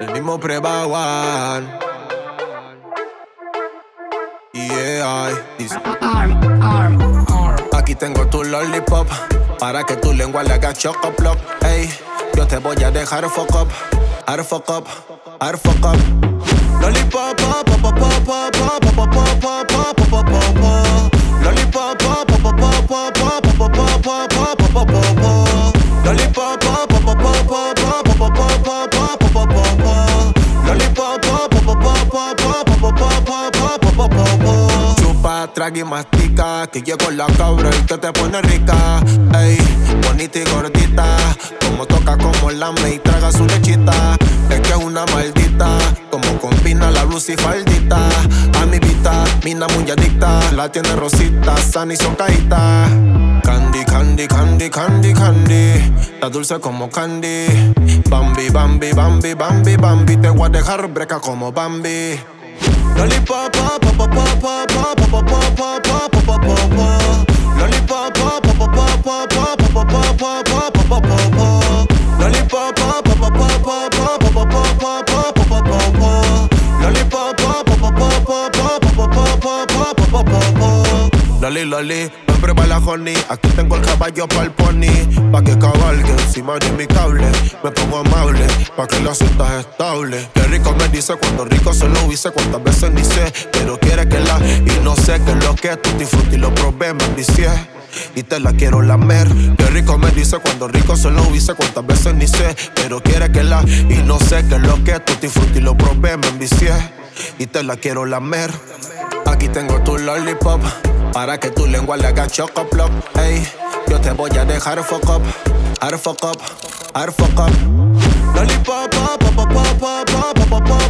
El mismo prebaguan. Yeah, dice. Aquí tengo tu lollipop. Para que tu lengua le haga chocoplop. Ey, yo te voy a dejar fuck up. Ar fuck up. Ar fuck up. Lollipop, pop, pop, pop, pop, pop, pop, pop, pop, pop, pop, pop, pop. Lollipop, pop, pop, pop, pop, pop, pop, pop, pop, pop, pop, pop, pop. Lollipop, pop, pop, pop, pop, traga y mastica, que llegó la cabra y que te pone rica. Ey, bonita y gordita, como toca como lame y traga su lechita. Es que es una maldita, como combina la blusa y faldita. A mi vista, mina muy adicta, la tiene rosita, sana y socadita. Candy, candy, candy, candy, candy. La dulce como candy. Bambi, Bambi, Bambi, Bambi, Bambi. Te voy a dejar breca como Bambi. Lollipop, pop, pop, pop, pop, pop, pop, pop, pop, pop, pop, pop, pop. Lollipop, Loli, loli, me prueba la honey. Aquí tengo el caballo pa'l pony. Pa' que cabalgue encima de mi cable. Me pongo amable, pa' que la es estable. Qué rico me dice cuando rico se lo hice. Cuántas veces ni sé, pero quiere que la. Y no sé qué es lo que es. Tutti frutti lo probé, me envicié. Y te la quiero lamer. Qué rico me dice cuando rico se lo hice. Cuántas veces ni sé, pero quiere que la. Y no sé qué es lo que es. Tutti frutti lo probé, me envicié. Y te la quiero lamer. Aquí tengo tu lollipop. Para que tu lengua le haga chocoplock, ey. Yo te voy a dejar fuck up, hard fuck up, hard fuck up. Lollipop, pop, pop, pop, pop, pop, pop, pop.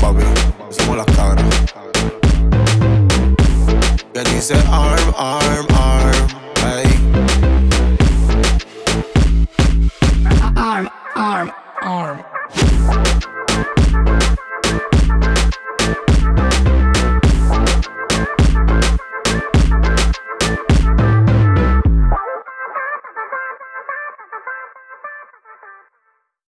papi, hicimos las cabras. Ya dice arm, arm, arm, hey. Arm, arm.